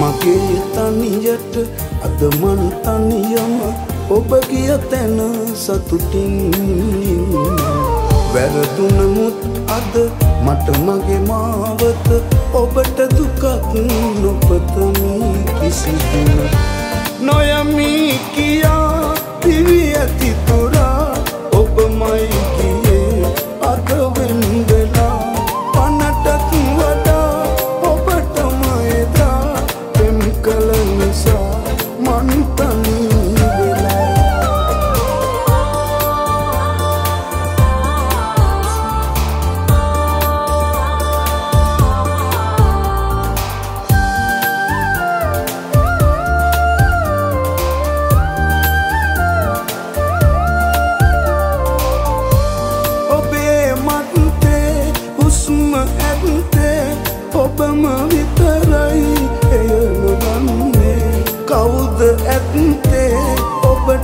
මගේ තනියට අද මන් තනියම ඔබ ගිය තැන සතුටින්. වැරදුනමුත් අද මට මගේ මාවත ඔබට දුකක් නොපතමි කිසිදින නොයමී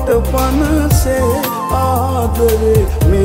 ඔබට පනසේ ආදරේ මේ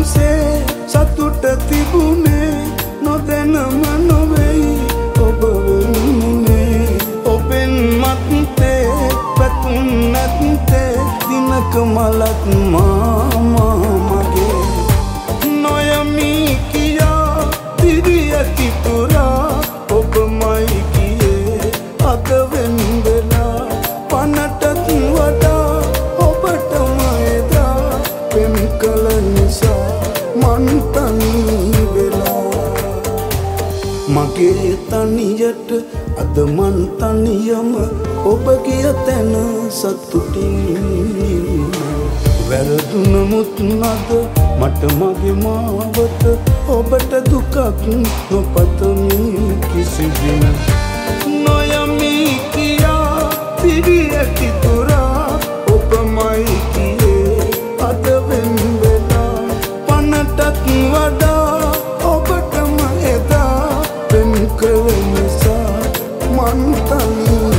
අස්සේ සතුට තිබුණේ නොදැනම නොවෙයි. ඔබ වෙනුනේ ඔබෙන් මත්තේ පැතුන් නැත්තේ දිනක මලත් මාමා මගේ නොයමී කියා දිවි ඇති තුරා ඔබමයි කියේ අද වෙන් වෙලා පනටත් වඩා ඔබටම එදා පෙම් කළ නිසා මන්තනී වෙලා. මගේ තනියට අද මන් තනියම ඔබ ගිය තැන සතුටින් වැරදුනමුත් නද මට මගේ මාවත ඔබට දුකක් නොපතමි කිසිදින. නොයමී කියා company